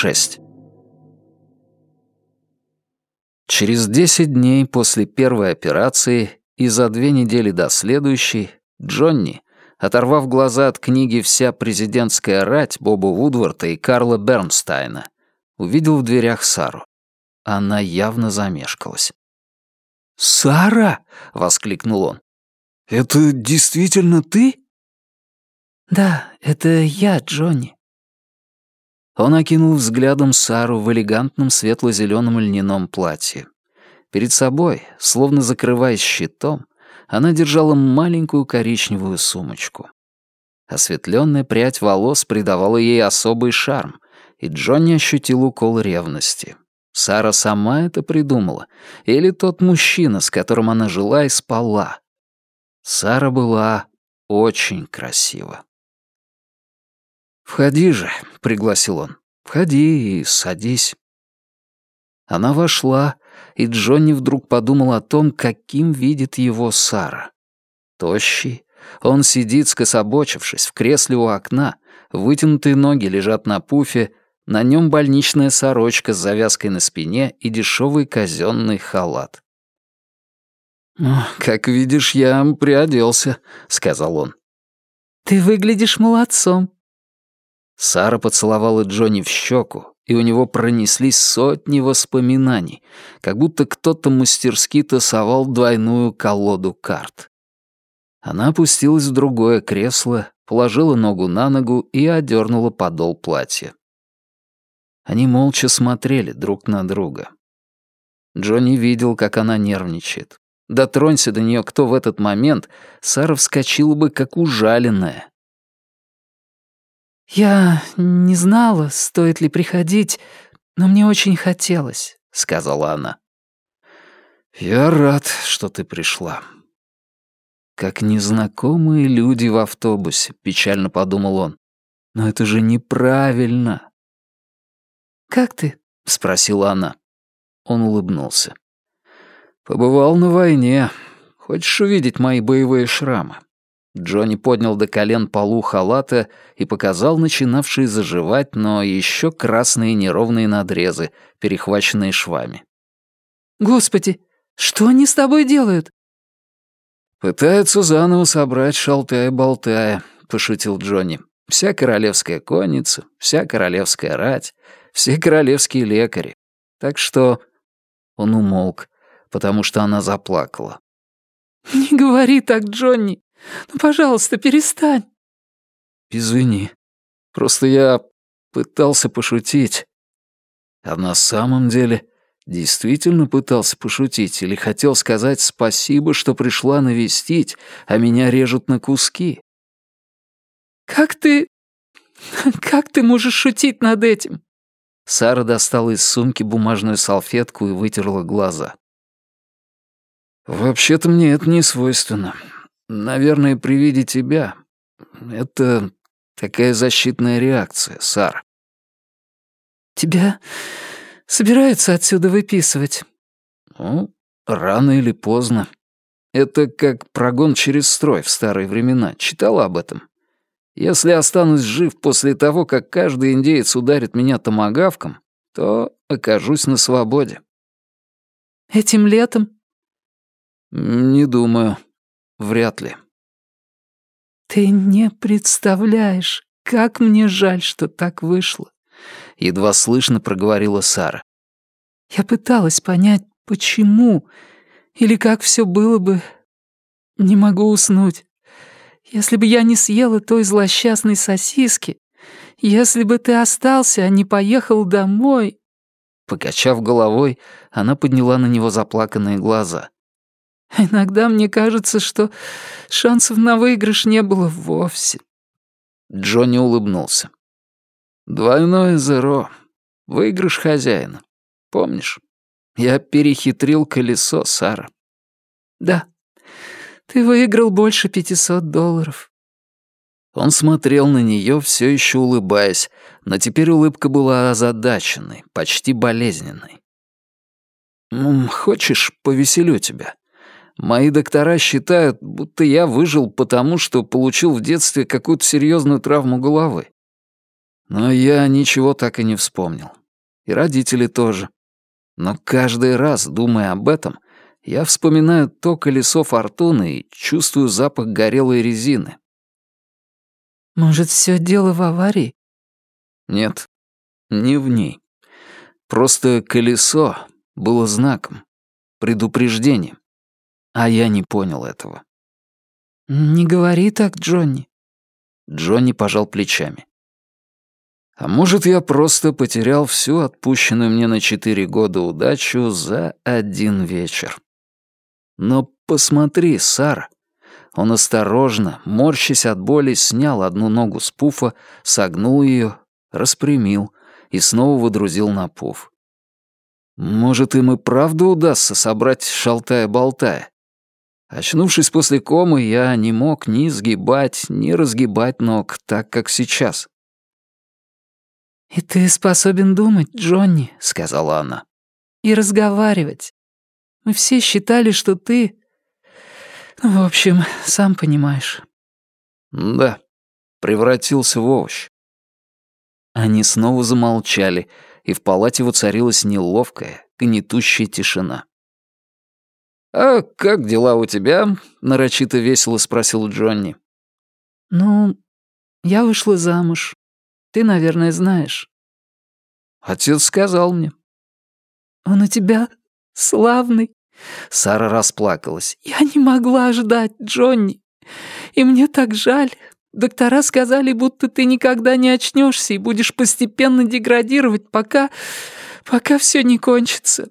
6. Через 10 дней после первой операции и за две недели до следующей Джонни, оторвав глаза от книги «Вся президентская рать» Боба Вудворта и Карла Бернстайна, увидел в дверях Сару. Она явно замешкалась. «Сара!» — воскликнул он. «Это действительно ты?» «Да, это я, Джонни». Он окинул взглядом Сару в элегантном светло-зеленом льняном платье. Перед собой, словно закрываясь щитом, она держала маленькую коричневую сумочку. Осветленная прядь волос придавала ей особый шарм, и Джонни ощутил укол ревности. Сара сама это придумала. Или тот мужчина, с которым она жила и спала. Сара была очень красива. «Входи же», — пригласил он. «Входи и садись». Она вошла, и Джонни вдруг подумал о том, каким видит его Сара. Тощий, он сидит, скособочившись, в кресле у окна, вытянутые ноги лежат на пуфе, на нем больничная сорочка с завязкой на спине и дешевый казенный халат. «Как видишь, я приоделся», — сказал он. «Ты выглядишь молодцом». Сара поцеловала Джонни в щеку, и у него пронеслись сотни воспоминаний, как будто кто-то мастерски тасовал двойную колоду карт. Она опустилась в другое кресло, положила ногу на ногу и одернула подол платья. Они молча смотрели друг на друга. Джонни видел, как она нервничает. Дотронься до нее кто в этот момент, Сара вскочила бы, как ужаленная. «Я не знала, стоит ли приходить, но мне очень хотелось», — сказала она. «Я рад, что ты пришла». «Как незнакомые люди в автобусе», — печально подумал он. «Но это же неправильно. «Как ты?» — спросила она. Он улыбнулся. «Побывал на войне. Хочешь увидеть мои боевые шрамы?» Джонни поднял до колен полу халата и показал начинавшие заживать, но еще красные неровные надрезы, перехваченные швами. «Господи, что они с тобой делают?» «Пытаются заново собрать шалтая-болтая», — пошутил Джонни. «Вся королевская конница, вся королевская рать, все королевские лекари. Так что...» Он умолк, потому что она заплакала. «Не говори так, Джонни. Ну, пожалуйста, перестань». «Извини. Просто я пытался пошутить. А на самом деле действительно пытался пошутить или хотел сказать спасибо, что пришла навестить, а меня режут на куски». «Как ты... как ты можешь шутить над этим?» Сара достала из сумки бумажную салфетку и вытерла глаза. «Вообще-то мне это не свойственно. Наверное, при виде тебя. Это такая защитная реакция, Сара». «Тебя собираются отсюда выписывать?» «Ну, рано или поздно. Это как прогон через строй в старые времена. Читала об этом?» Если останусь жив после того, как каждый индеец ударит меня томагавком, то окажусь на свободе. Этим летом? Не думаю. Вряд ли. Ты не представляешь, как мне жаль, что так вышло. Едва слышно проговорила Сара. Я пыталась понять, почему, или как все было бы. Не могу уснуть. Если бы я не съела той злосчастной сосиски, если бы ты остался, а не поехал домой...» Покачав головой, она подняла на него заплаканные глаза. «Иногда мне кажется, что шансов на выигрыш не было вовсе». Джонни улыбнулся. «Двойное зеро. Выигрыш хозяина. Помнишь? Я перехитрил колесо, Сара». «Да», ты выиграл больше пятисот долларов». Он смотрел на нее, все еще улыбаясь, но теперь улыбка была озадаченной, почти болезненной. «Хочешь, повеселю тебя? Мои доктора считают, будто я выжил потому, что получил в детстве какую-то серьезную травму головы. Но я ничего так и не вспомнил. И родители тоже. Но каждый раз, думая об этом, я вспоминаю то колесо фортуны и чувствую запах горелой резины. Может, все дело в аварии? Нет, не в ней. Просто колесо было знаком, предупреждением. А я не понял этого. «Не говори так, Джонни». Джонни пожал плечами. А может, я просто потерял всю отпущенную мне на четыре года удачу за один вечер. Но посмотри, Сара. Он осторожно, морщась от боли, снял одну ногу с пуфа, согнул ее, распрямил и снова водрузил на пуф. Может, им и правда удастся собрать шалтая-болтая. Очнувшись после комы, я не мог ни сгибать, ни разгибать ног, так как сейчас. «И ты способен думать, Джонни», — сказала она. «И разговаривать. Мы все считали, что ты... В общем, сам понимаешь». «Да, превратился в овощ». Они снова замолчали, и в палате воцарилась неловкая, гнетущая тишина. «А как дела у тебя?» — нарочито весело спросил Джонни. «Ну, я вышла замуж. Ты, наверное, знаешь». «Отец сказал мне». «Он у тебя славный». Сара расплакалась. «Я не могла ждать, Джонни. И мне так жаль. Доктора сказали, будто ты никогда не очнешься и будешь постепенно деградировать, пока... пока все не кончится.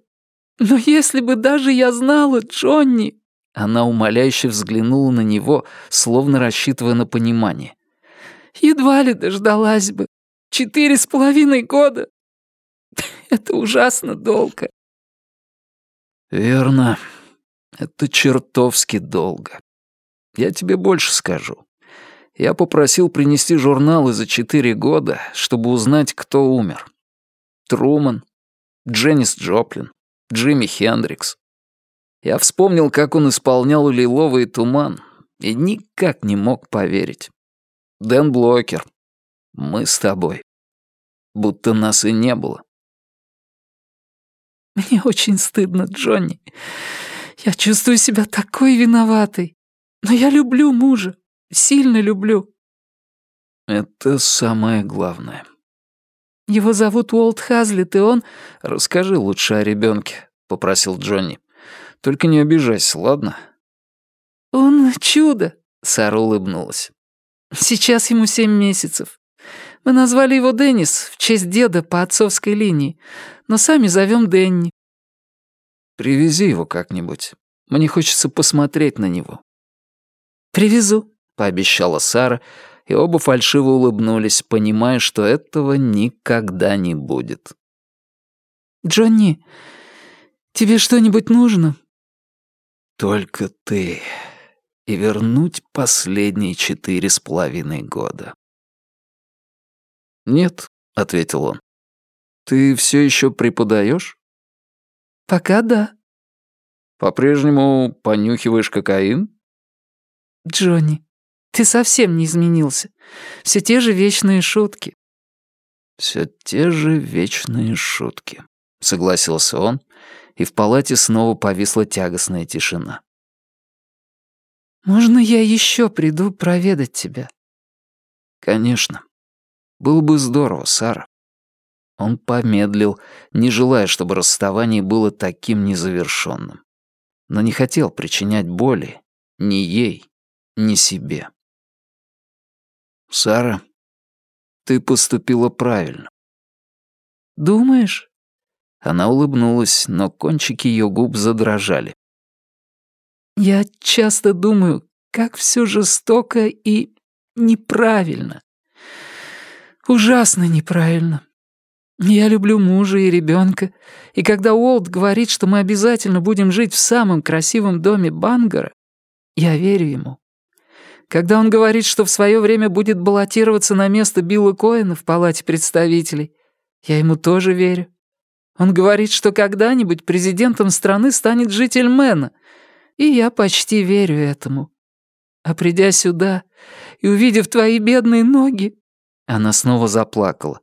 Но если бы даже я знала, Джонни...» Она умоляюще взглянула на него, словно рассчитывая на понимание. «Едва ли дождалась бы. Четыре с половиной года. Это ужасно долго». «Верно. Это чертовски долго. Я тебе больше скажу. Я попросил принести журналы за четыре года, чтобы узнать, кто умер. Труман, Дженнис Джоплин, Джимми Хендрикс. Я вспомнил, как он исполнял «Лиловый туман», и никак не мог поверить. Дэн Блокер. Мы с тобой. Будто нас и не было. Мне очень стыдно, Джонни. Я чувствую себя такой виноватой. Но я люблю мужа. Сильно люблю». «Это самое главное». «Его зовут Уолт Хазлит, и он...» «Расскажи лучше о ребенке, попросил Джонни. «Только не обижайся, ладно?» «Он чудо», — Сара улыбнулась. «Сейчас ему семь месяцев. Мы назвали его Деннис в честь деда по отцовской линии, но сами зовем Денни». «Привези его как-нибудь. Мне хочется посмотреть на него». «Привезу», пообещала Сара, и оба фальшиво улыбнулись, понимая, что этого никогда не будет. «Джонни, тебе что-нибудь нужно?» «Только ты. И вернуть последние четыре с половиной года». «Нет», — ответил он. «Ты все еще преподаешь?» «Пока да». «По-прежнему понюхиваешь кокаин?» «Джонни, ты совсем не изменился. Все те же вечные шутки». «Все те же вечные шутки», — согласился он, и в палате снова повисла тягостная тишина. «Можно я еще приду проведать тебя?» «Конечно. Было бы здорово, Сара». Он помедлил, не желая, чтобы расставание было таким незавершенным. Но не хотел причинять боли ни ей, ни себе. «Сара, ты поступила правильно». «Думаешь?» Она улыбнулась, но кончики ее губ задрожали. «Я часто думаю, как все жестоко и неправильно. Ужасно неправильно. Я люблю мужа и ребенка, и когда Уолт говорит, что мы обязательно будем жить в самом красивом доме Бангара, я верю ему. Когда он говорит, что в свое время будет баллотироваться на место Билла Коэна в Палате представителей, я ему тоже верю. Он говорит, что когда-нибудь президентом страны станет житель Мэна, и я почти верю этому. А придя сюда и увидев твои бедные ноги, Она снова заплакала.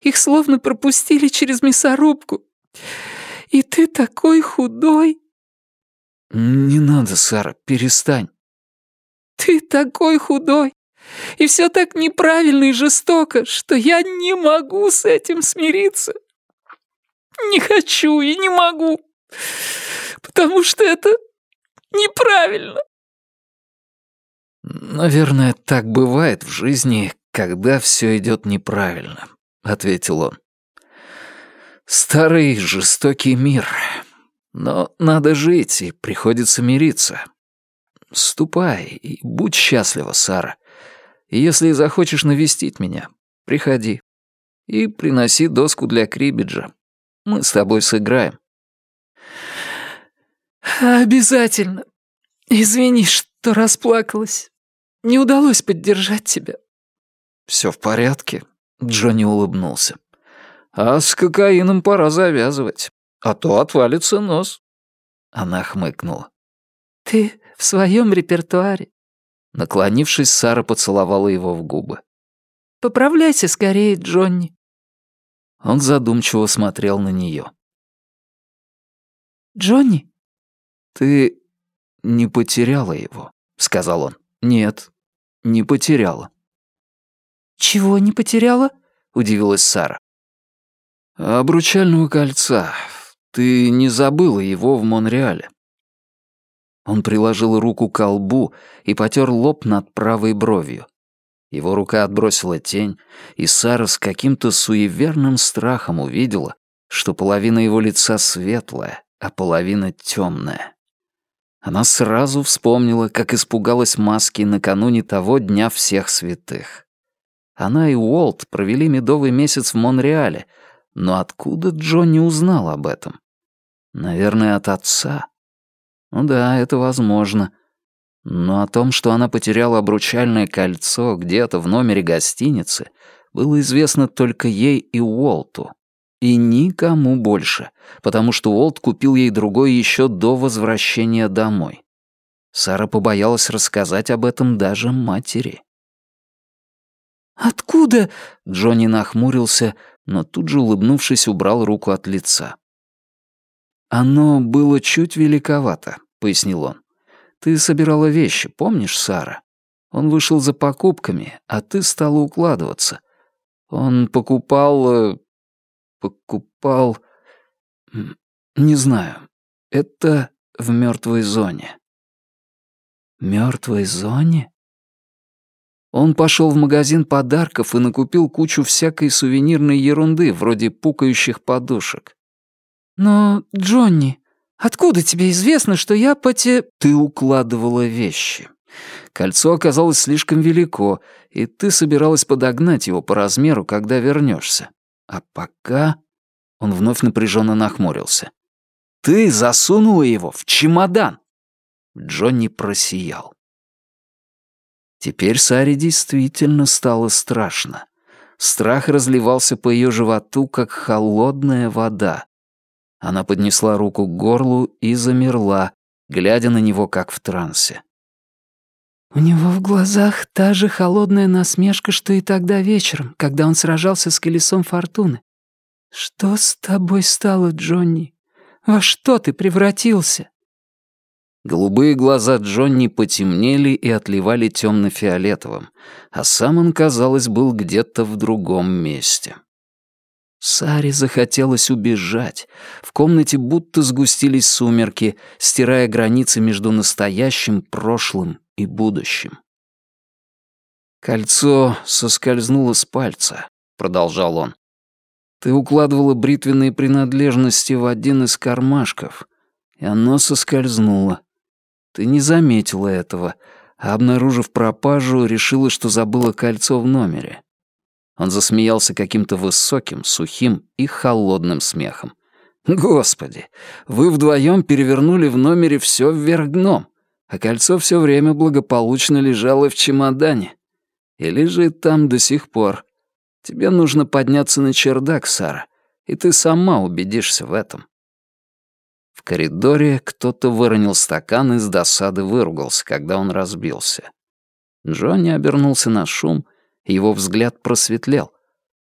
«Их словно пропустили через мясорубку. И ты такой худой!» «Не надо, Сара, перестань». «Ты такой худой! И все так неправильно и жестоко, что я не могу с этим смириться. Не хочу и не могу, потому что это неправильно». «Наверное, так бывает в жизни, когда все идет неправильно», — ответил он. «Старый жестокий мир». Но надо жить, и приходится мириться. Ступай и будь счастлива, Сара. И если захочешь навестить меня, приходи. И приноси доску для крибиджа. Мы с тобой сыграем. Обязательно. Извини, что расплакалась. Не удалось поддержать тебя. Все в порядке, Джонни улыбнулся. А с кокаином пора завязывать а то отвалится нос». Она хмыкнула. «Ты в своем репертуаре?» Наклонившись, Сара поцеловала его в губы. «Поправляйся скорее, Джонни». Он задумчиво смотрел на нее. «Джонни?» «Ты не потеряла его», — сказал он. «Нет, не потеряла». «Чего не потеряла?» — удивилась Сара. «Обручального кольца. Ты не забыла его в Монреале?» Он приложил руку к колбу и потер лоб над правой бровью. Его рука отбросила тень, и Сара с каким-то суеверным страхом увидела, что половина его лица светлая, а половина темная. Она сразу вспомнила, как испугалась маски накануне того Дня всех святых. Она и Уолт провели медовый месяц в Монреале — но откуда Джонни узнал об этом? Наверное, от отца. Ну да, это возможно. Но о том, что она потеряла обручальное кольцо где-то в номере гостиницы, было известно только ей и Уолту. И никому больше, потому что Уолт купил ей другой еще до возвращения домой. Сара побоялась рассказать об этом даже матери. «Откуда?» — Джонни нахмурился, но тут же, улыбнувшись, убрал руку от лица. «Оно было чуть великовато», — пояснил он. «Ты собирала вещи, помнишь, Сара? Он вышел за покупками, а ты стала укладываться. Он покупал... Э, покупал... Не знаю. Это в мертвой зоне». «Мертвой зоне?» Он пошел в магазин подарков и накупил кучу всякой сувенирной ерунды, вроде пукающих подушек. «Но, Джонни, откуда тебе известно, что я поте...» «Ты укладывала вещи. Кольцо оказалось слишком велико, и ты собиралась подогнать его по размеру, когда вернешься. А пока...» Он вновь напряженно нахмурился. «Ты засунула его в чемодан!» Джонни просиял. Теперь Саре действительно стало страшно. Страх разливался по ее животу, как холодная вода. Она поднесла руку к горлу и замерла, глядя на него, как в трансе. «У него в глазах та же холодная насмешка, что и тогда вечером, когда он сражался с колесом фортуны. Что с тобой стало, Джонни? Во что ты превратился?» Голубые глаза Джонни потемнели и отливали темно-фиолетовым, а сам он, казалось, был где-то в другом месте. Саре захотелось убежать. В комнате будто сгустились сумерки, стирая границы между настоящим, прошлым и будущим. «Кольцо соскользнуло с пальца», — продолжал он. «Ты укладывала бритвенные принадлежности в один из кармашков, и оно соскользнуло. Ты не заметила этого, а, обнаружив пропажу, решила, что забыла кольцо в номере. Он засмеялся каким-то высоким, сухим и холодным смехом. «Господи, вы вдвоем перевернули в номере все вверх дном, а кольцо все время благополучно лежало в чемодане. И лежит там до сих пор. Тебе нужно подняться на чердак, Сара, и ты сама убедишься в этом». В коридоре кто-то выронил стакан и с досады выругался, когда он разбился. Джонни обернулся на шум Его взгляд просветлел.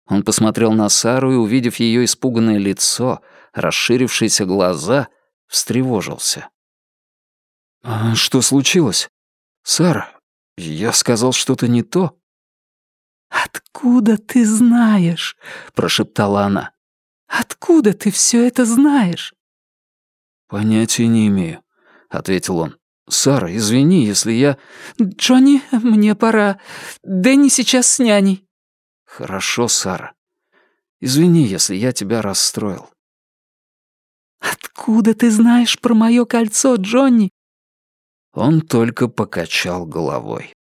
Он посмотрел на Сару и, увидев ее испуганное лицо, расширившиеся глаза, встревожился. «А что случилось? Сара, я сказал что-то не то?» «Откуда ты знаешь?» — прошептала она. «Откуда ты все это знаешь?» «Понятия не имею», — ответил он. «Сара, извини, если я...» «Джонни, мне пора. Дэнни сейчас с няней». «Хорошо, Сара. Извини, если я тебя расстроил». «Откуда ты знаешь про мое кольцо, Джонни?» Он только покачал головой.